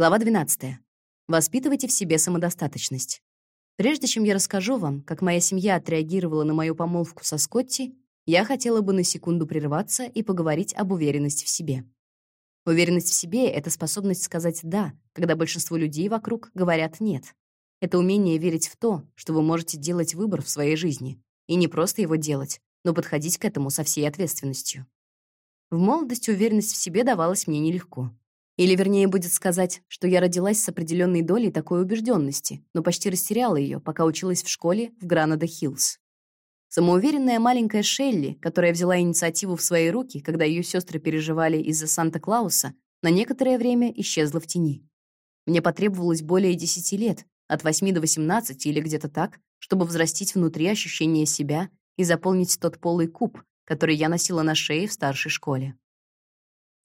Глава 12. Воспитывайте в себе самодостаточность. Прежде чем я расскажу вам, как моя семья отреагировала на мою помолвку со Скотти, я хотела бы на секунду прерваться и поговорить об уверенности в себе. Уверенность в себе — это способность сказать «да», когда большинство людей вокруг говорят «нет». Это умение верить в то, что вы можете делать выбор в своей жизни. И не просто его делать, но подходить к этому со всей ответственностью. В молодости уверенность в себе давалась мне нелегко. Или, вернее, будет сказать, что я родилась с определенной долей такой убежденности, но почти растеряла ее, пока училась в школе в Гранада-Хиллз. Самоуверенная маленькая Шелли, которая взяла инициативу в свои руки, когда ее сестры переживали из-за Санта-Клауса, на некоторое время исчезла в тени. Мне потребовалось более 10 лет, от 8 до 18 или где-то так, чтобы взрастить внутри ощущение себя и заполнить тот полый куб, который я носила на шее в старшей школе.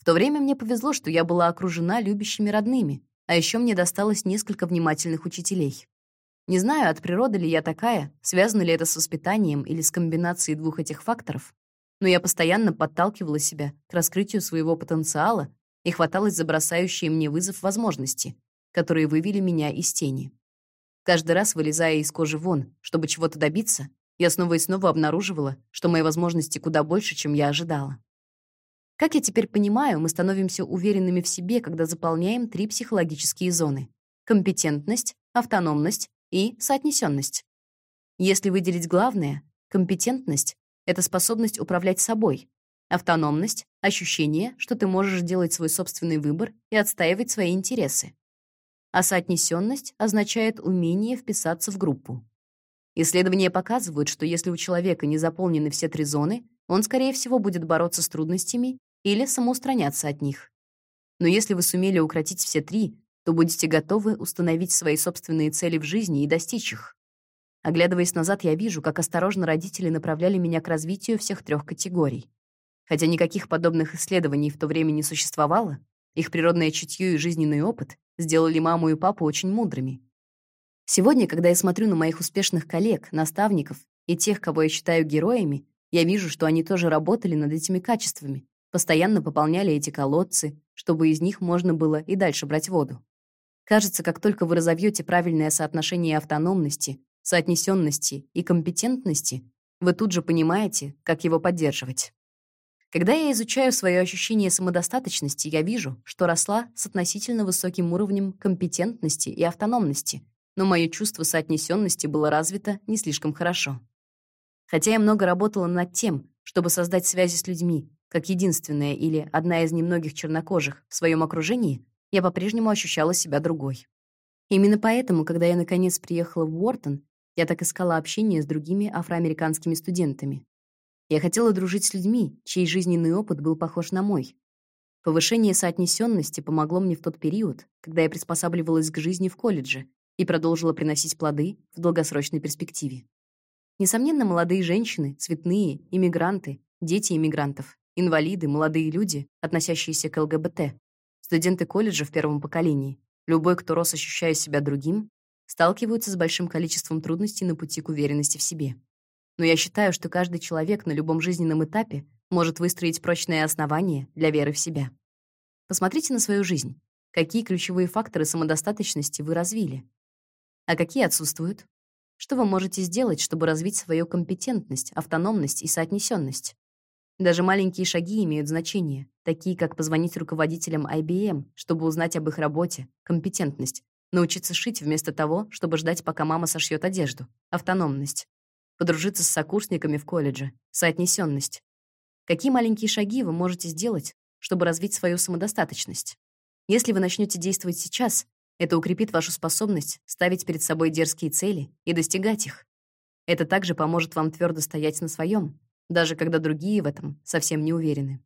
В то время мне повезло, что я была окружена любящими родными, а еще мне досталось несколько внимательных учителей. Не знаю, от природы ли я такая, связано ли это с воспитанием или с комбинацией двух этих факторов, но я постоянно подталкивала себя к раскрытию своего потенциала и хваталась за бросающие мне вызов возможности, которые вывели меня из тени. Каждый раз, вылезая из кожи вон, чтобы чего-то добиться, я снова и снова обнаруживала, что мои возможности куда больше, чем я ожидала. Как я теперь понимаю, мы становимся уверенными в себе, когда заполняем три психологические зоны — компетентность, автономность и соотнесенность. Если выделить главное, компетентность — это способность управлять собой, автономность — ощущение, что ты можешь делать свой собственный выбор и отстаивать свои интересы. А соотнесенность означает умение вписаться в группу. Исследования показывают, что если у человека не заполнены все три зоны, он, скорее всего, будет бороться с трудностями или самоустраняться от них. Но если вы сумели укротить все три, то будете готовы установить свои собственные цели в жизни и достичь их. Оглядываясь назад, я вижу, как осторожно родители направляли меня к развитию всех трех категорий. Хотя никаких подобных исследований в то время не существовало, их природное чутье и жизненный опыт сделали маму и папу очень мудрыми. Сегодня, когда я смотрю на моих успешных коллег, наставников и тех, кого я считаю героями, я вижу, что они тоже работали над этими качествами, постоянно пополняли эти колодцы, чтобы из них можно было и дальше брать воду. Кажется, как только вы разовьете правильное соотношение автономности, соотнесенности и компетентности, вы тут же понимаете, как его поддерживать. Когда я изучаю свое ощущение самодостаточности, я вижу, что росла с относительно высоким уровнем компетентности и автономности, но мое чувство соотнесенности было развито не слишком хорошо. Хотя я много работала над тем, чтобы создать связи с людьми, как единственная или одна из немногих чернокожих в своем окружении, я по-прежнему ощущала себя другой. Именно поэтому, когда я наконец приехала в Уортон, я так искала общение с другими афроамериканскими студентами. Я хотела дружить с людьми, чей жизненный опыт был похож на мой. Повышение соотнесенности помогло мне в тот период, когда я приспосабливалась к жизни в колледже и продолжила приносить плоды в долгосрочной перспективе. Несомненно, молодые женщины, цветные, иммигранты, дети иммигрантов, инвалиды, молодые люди, относящиеся к ЛГБТ, Студенты колледжа в первом поколении, любой, кто рос, ощущая себя другим, сталкиваются с большим количеством трудностей на пути к уверенности в себе. Но я считаю, что каждый человек на любом жизненном этапе может выстроить прочные основания для веры в себя. Посмотрите на свою жизнь. Какие ключевые факторы самодостаточности вы развили? А какие отсутствуют? Что вы можете сделать, чтобы развить свою компетентность, автономность и соотнесенность? Даже маленькие шаги имеют значение, такие как позвонить руководителям IBM, чтобы узнать об их работе, компетентность, научиться шить вместо того, чтобы ждать, пока мама сошьет одежду, автономность, подружиться с сокурсниками в колледже, соотнесенность. Какие маленькие шаги вы можете сделать, чтобы развить свою самодостаточность? Если вы начнете действовать сейчас, это укрепит вашу способность ставить перед собой дерзкие цели и достигать их. Это также поможет вам твердо стоять на своем, даже когда другие в этом совсем не уверены.